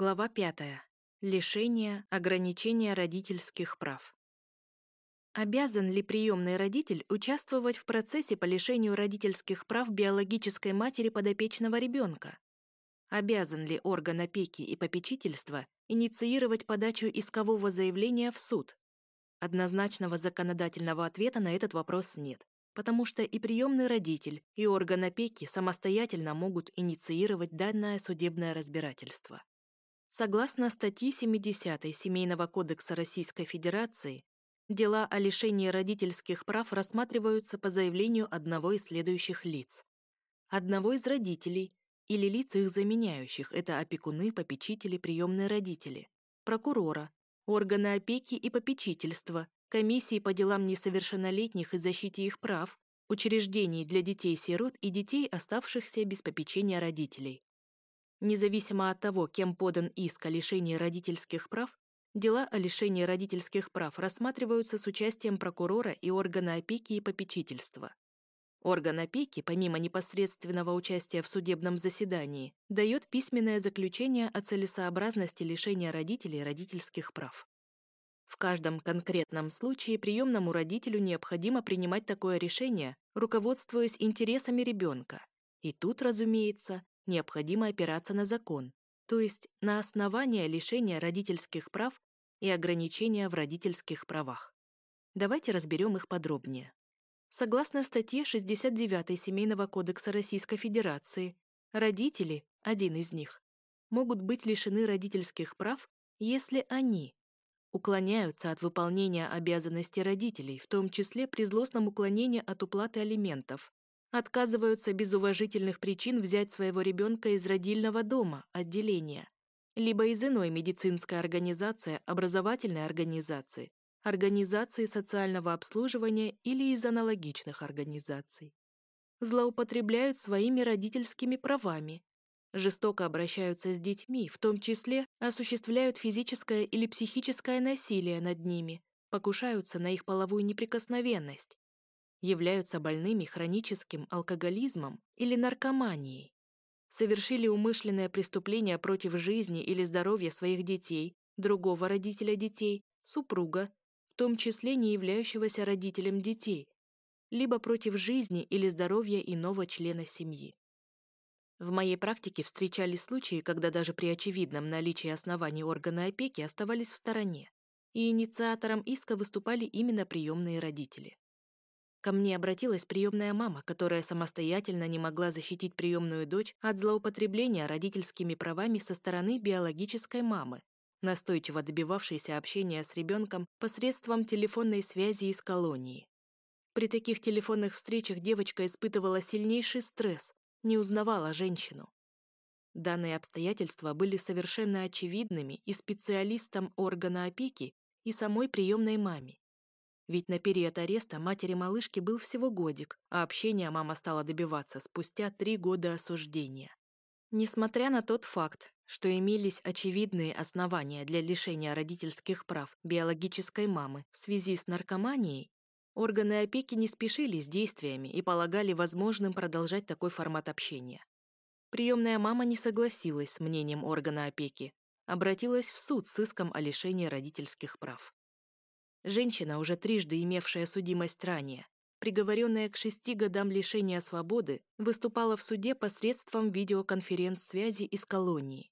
Глава 5. Лишение, ограничение родительских прав. Обязан ли приемный родитель участвовать в процессе по лишению родительских прав биологической матери подопечного ребенка? Обязан ли орган опеки и попечительства инициировать подачу искового заявления в суд? Однозначного законодательного ответа на этот вопрос нет, потому что и приемный родитель, и орган опеки самостоятельно могут инициировать данное судебное разбирательство. Согласно статье 70 Семейного кодекса Российской Федерации, дела о лишении родительских прав рассматриваются по заявлению одного из следующих лиц. Одного из родителей или лиц их заменяющих – это опекуны, попечители, приемные родители, прокурора, органы опеки и попечительства, комиссии по делам несовершеннолетних и защите их прав, учреждений для детей-сирот и детей, оставшихся без попечения родителей. Независимо от того, кем подан иск о лишении родительских прав, дела о лишении родительских прав рассматриваются с участием прокурора и органа опеки и попечительства. Орган опеки, помимо непосредственного участия в судебном заседании, дает письменное заключение о целесообразности лишения родителей родительских прав. В каждом конкретном случае приемному родителю необходимо принимать такое решение, руководствуясь интересами ребенка. И тут, разумеется, необходимо опираться на закон, то есть на основание лишения родительских прав и ограничения в родительских правах. Давайте разберем их подробнее. Согласно статье 69 Семейного кодекса Российской Федерации, родители, один из них, могут быть лишены родительских прав, если они уклоняются от выполнения обязанностей родителей, в том числе при злостном уклонении от уплаты алиментов, отказываются без уважительных причин взять своего ребенка из родильного дома, отделения, либо из иной медицинской организации, образовательной организации, организации социального обслуживания или из аналогичных организаций. Злоупотребляют своими родительскими правами, жестоко обращаются с детьми, в том числе осуществляют физическое или психическое насилие над ними, покушаются на их половую неприкосновенность, являются больными хроническим алкоголизмом или наркоманией, совершили умышленное преступление против жизни или здоровья своих детей, другого родителя детей, супруга, в том числе не являющегося родителем детей, либо против жизни или здоровья иного члена семьи. В моей практике встречались случаи, когда даже при очевидном наличии оснований органа опеки оставались в стороне, и инициатором иска выступали именно приемные родители. Ко мне обратилась приемная мама, которая самостоятельно не могла защитить приемную дочь от злоупотребления родительскими правами со стороны биологической мамы, настойчиво добивавшейся общения с ребенком посредством телефонной связи из колонии. При таких телефонных встречах девочка испытывала сильнейший стресс, не узнавала женщину. Данные обстоятельства были совершенно очевидными и специалистам органа опеки, и самой приемной маме. Ведь на период ареста матери малышки был всего годик, а общения мама стала добиваться спустя три года осуждения. Несмотря на тот факт, что имелись очевидные основания для лишения родительских прав биологической мамы в связи с наркоманией, органы опеки не спешили с действиями и полагали возможным продолжать такой формат общения. Приемная мама не согласилась с мнением органа опеки, обратилась в суд с иском о лишении родительских прав. Женщина, уже трижды имевшая судимость ранее, приговоренная к шести годам лишения свободы, выступала в суде посредством видеоконференц-связи из колонии.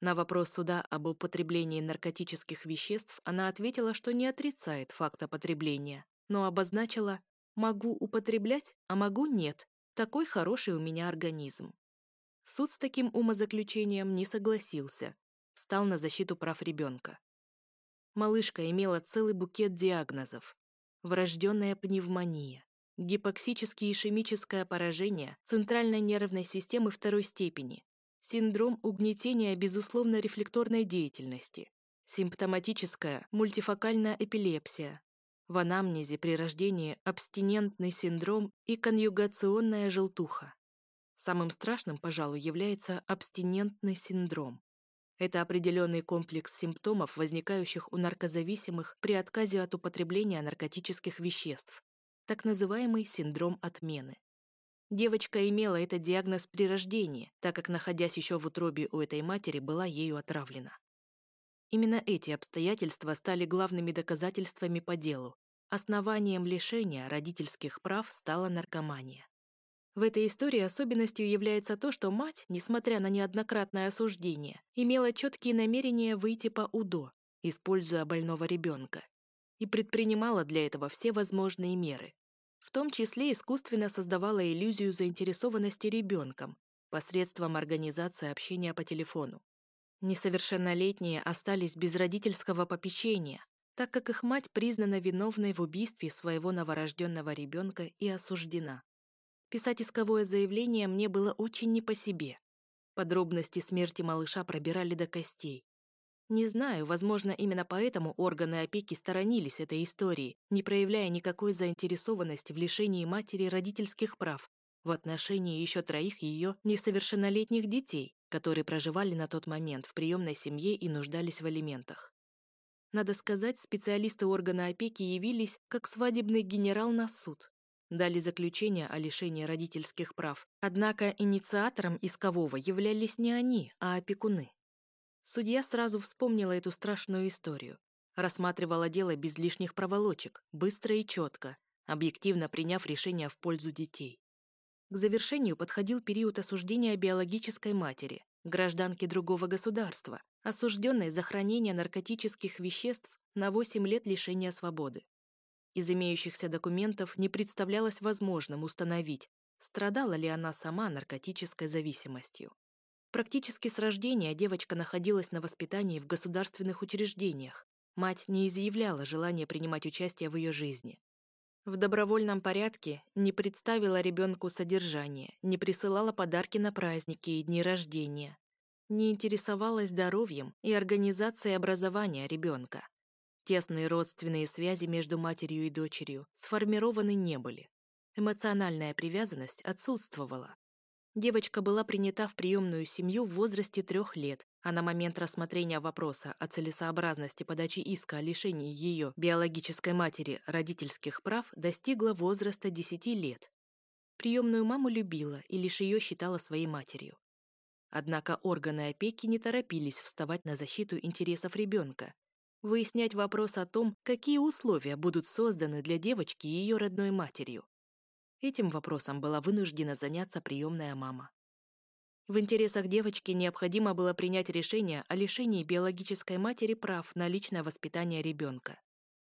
На вопрос суда об употреблении наркотических веществ она ответила, что не отрицает факта потребления, но обозначила «могу употреблять, а могу нет, такой хороший у меня организм». Суд с таким умозаключением не согласился, встал на защиту прав ребенка. Малышка имела целый букет диагнозов. Врожденная пневмония, гипоксическое ишемическое поражение центральной нервной системы второй степени, синдром угнетения безусловно-рефлекторной деятельности, симптоматическая мультифокальная эпилепсия, в анамнезе при рождении абстинентный синдром и конъюгационная желтуха. Самым страшным, пожалуй, является абстинентный синдром. Это определенный комплекс симптомов, возникающих у наркозависимых при отказе от употребления наркотических веществ, так называемый синдром отмены. Девочка имела этот диагноз при рождении, так как, находясь еще в утробе у этой матери, была ею отравлена. Именно эти обстоятельства стали главными доказательствами по делу. Основанием лишения родительских прав стала наркомания. В этой истории особенностью является то, что мать, несмотря на неоднократное осуждение, имела четкие намерения выйти по УДО, используя больного ребенка, и предпринимала для этого все возможные меры. В том числе искусственно создавала иллюзию заинтересованности ребенком посредством организации общения по телефону. Несовершеннолетние остались без родительского попечения, так как их мать признана виновной в убийстве своего новорожденного ребенка и осуждена. Писать исковое заявление мне было очень не по себе. Подробности смерти малыша пробирали до костей. Не знаю, возможно, именно поэтому органы опеки сторонились этой истории, не проявляя никакой заинтересованности в лишении матери родительских прав в отношении еще троих ее несовершеннолетних детей, которые проживали на тот момент в приемной семье и нуждались в алиментах. Надо сказать, специалисты органа опеки явились как свадебный генерал на суд. Дали заключение о лишении родительских прав. Однако инициатором искового являлись не они, а опекуны. Судья сразу вспомнила эту страшную историю. Рассматривала дело без лишних проволочек, быстро и четко, объективно приняв решение в пользу детей. К завершению подходил период осуждения биологической матери, гражданки другого государства, осужденной за хранение наркотических веществ на 8 лет лишения свободы. Из имеющихся документов не представлялось возможным установить, страдала ли она сама наркотической зависимостью. Практически с рождения девочка находилась на воспитании в государственных учреждениях. Мать не изъявляла желания принимать участие в ее жизни. В добровольном порядке не представила ребенку содержание, не присылала подарки на праздники и дни рождения, не интересовалась здоровьем и организацией образования ребенка. Тесные родственные связи между матерью и дочерью сформированы не были. Эмоциональная привязанность отсутствовала. Девочка была принята в приемную семью в возрасте трех лет, а на момент рассмотрения вопроса о целесообразности подачи иска о лишении ее биологической матери родительских прав достигла возраста 10 лет. Приемную маму любила и лишь ее считала своей матерью. Однако органы опеки не торопились вставать на защиту интересов ребенка, выяснять вопрос о том, какие условия будут созданы для девочки и ее родной матерью. Этим вопросом была вынуждена заняться приемная мама. В интересах девочки необходимо было принять решение о лишении биологической матери прав на личное воспитание ребенка.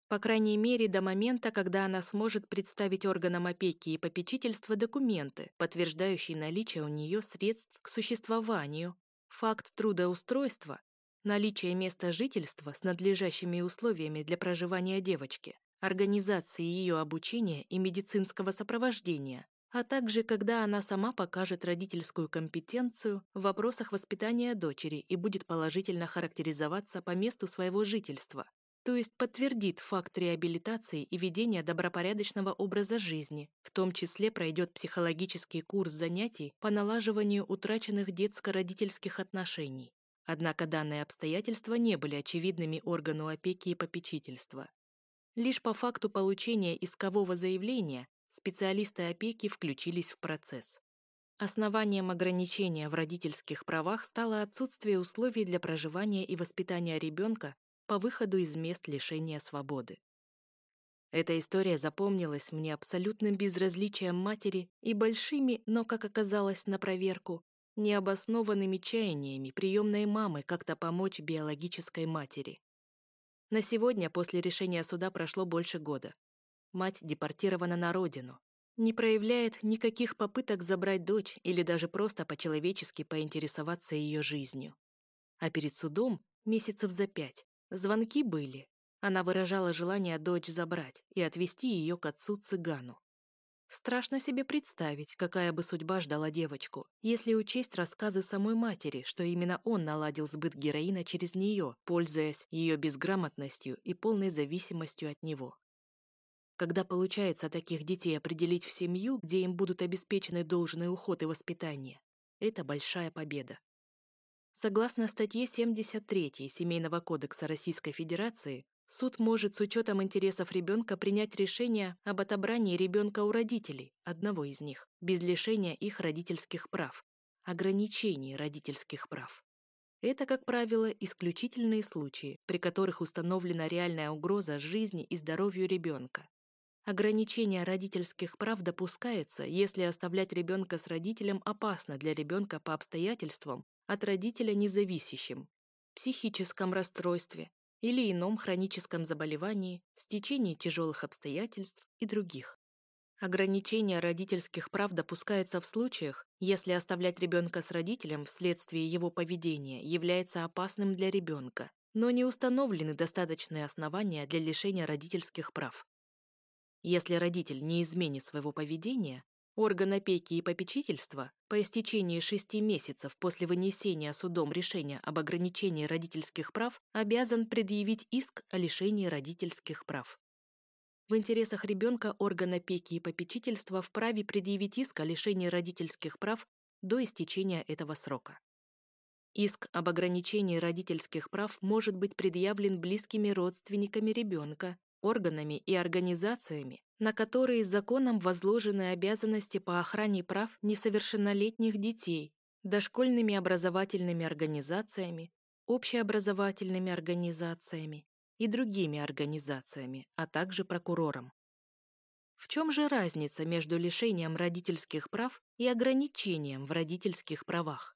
По крайней мере, до момента, когда она сможет представить органам опеки и попечительства документы, подтверждающие наличие у нее средств к существованию, факт трудоустройства, наличие места жительства с надлежащими условиями для проживания девочки, организации ее обучения и медицинского сопровождения, а также когда она сама покажет родительскую компетенцию в вопросах воспитания дочери и будет положительно характеризоваться по месту своего жительства, то есть подтвердит факт реабилитации и ведения добропорядочного образа жизни, в том числе пройдет психологический курс занятий по налаживанию утраченных детско-родительских отношений. Однако данные обстоятельства не были очевидными органу опеки и попечительства. Лишь по факту получения искового заявления специалисты опеки включились в процесс. Основанием ограничения в родительских правах стало отсутствие условий для проживания и воспитания ребенка по выходу из мест лишения свободы. Эта история запомнилась мне абсолютным безразличием матери и большими, но, как оказалось на проверку, необоснованными чаяниями приемной мамы как-то помочь биологической матери. На сегодня после решения суда прошло больше года. Мать депортирована на родину. Не проявляет никаких попыток забрать дочь или даже просто по-человечески поинтересоваться ее жизнью. А перед судом, месяцев за пять, звонки были. Она выражала желание дочь забрать и отвезти ее к отцу-цыгану. Страшно себе представить, какая бы судьба ждала девочку, если учесть рассказы самой матери, что именно он наладил сбыт героина через нее, пользуясь ее безграмотностью и полной зависимостью от него. Когда получается таких детей определить в семью, где им будут обеспечены должный уход и воспитание, это большая победа. Согласно статье 73 Семейного кодекса Российской Федерации, суд может с учетом интересов ребенка принять решение об отобрании ребенка у родителей, одного из них, без лишения их родительских прав, ограничении родительских прав. Это, как правило, исключительные случаи, при которых установлена реальная угроза жизни и здоровью ребенка. Ограничение родительских прав допускается, если оставлять ребенка с родителем опасно для ребенка по обстоятельствам от родителя независящим, психическом расстройстве или ином хроническом заболевании, стечении тяжелых обстоятельств и других. Ограничение родительских прав допускается в случаях, если оставлять ребенка с родителем вследствие его поведения является опасным для ребенка, но не установлены достаточные основания для лишения родительских прав. Если родитель не изменит своего поведения, орган опеки и попечительства по истечении шести месяцев после вынесения судом решения об ограничении родительских прав обязан предъявить иск о лишении родительских прав. В интересах ребенка орган опеки и попечительства вправе предъявить иск о лишении родительских прав до истечения этого срока. Иск об ограничении родительских прав может быть предъявлен близкими родственниками ребенка, органами и организациями, на которые законом возложены обязанности по охране прав несовершеннолетних детей, дошкольными образовательными организациями, общеобразовательными организациями, и другими организациями, а также прокурором. В чем же разница между лишением родительских прав и ограничением в родительских правах?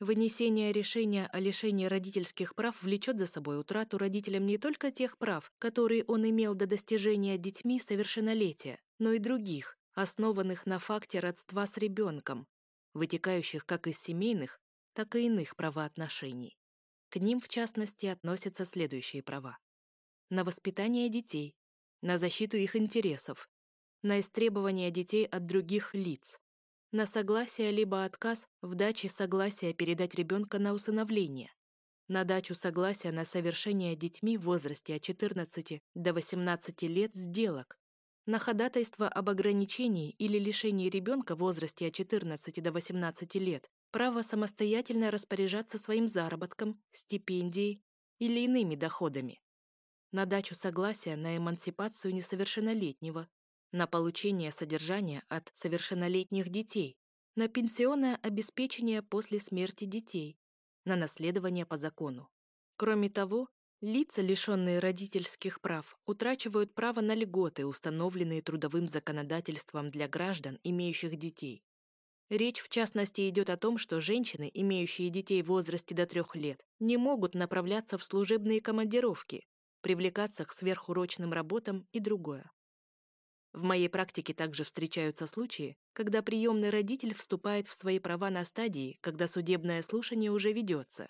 Вынесение решения о лишении родительских прав влечет за собой утрату родителям не только тех прав, которые он имел до достижения детьми совершеннолетия, но и других, основанных на факте родства с ребенком, вытекающих как из семейных, так и иных правоотношений. К ним, в частности, относятся следующие права. На воспитание детей, на защиту их интересов, на истребование детей от других лиц, на согласие либо отказ в даче согласия передать ребенка на усыновление, на дачу согласия на совершение детьми в возрасте от 14 до 18 лет сделок, на ходатайство об ограничении или лишении ребенка в возрасте от 14 до 18 лет право самостоятельно распоряжаться своим заработком, стипендией или иными доходами, на дачу согласия на эмансипацию несовершеннолетнего, на получение содержания от совершеннолетних детей, на пенсионное обеспечение после смерти детей, на наследование по закону. Кроме того, лица, лишенные родительских прав, утрачивают право на льготы, установленные трудовым законодательством для граждан, имеющих детей, Речь, в частности, идет о том, что женщины, имеющие детей в возрасте до трех лет, не могут направляться в служебные командировки, привлекаться к сверхурочным работам и другое. В моей практике также встречаются случаи, когда приемный родитель вступает в свои права на стадии, когда судебное слушание уже ведется.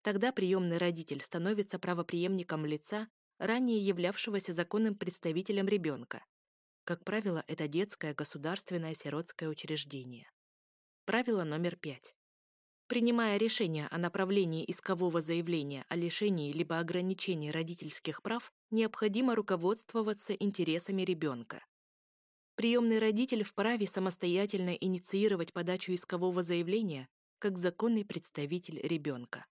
Тогда приемный родитель становится правоприемником лица, ранее являвшегося законным представителем ребенка. Как правило, это детское государственное сиротское учреждение. Правило номер пять. Принимая решение о направлении искового заявления о лишении либо ограничении родительских прав, необходимо руководствоваться интересами ребенка. Приемный родитель вправе самостоятельно инициировать подачу искового заявления как законный представитель ребенка.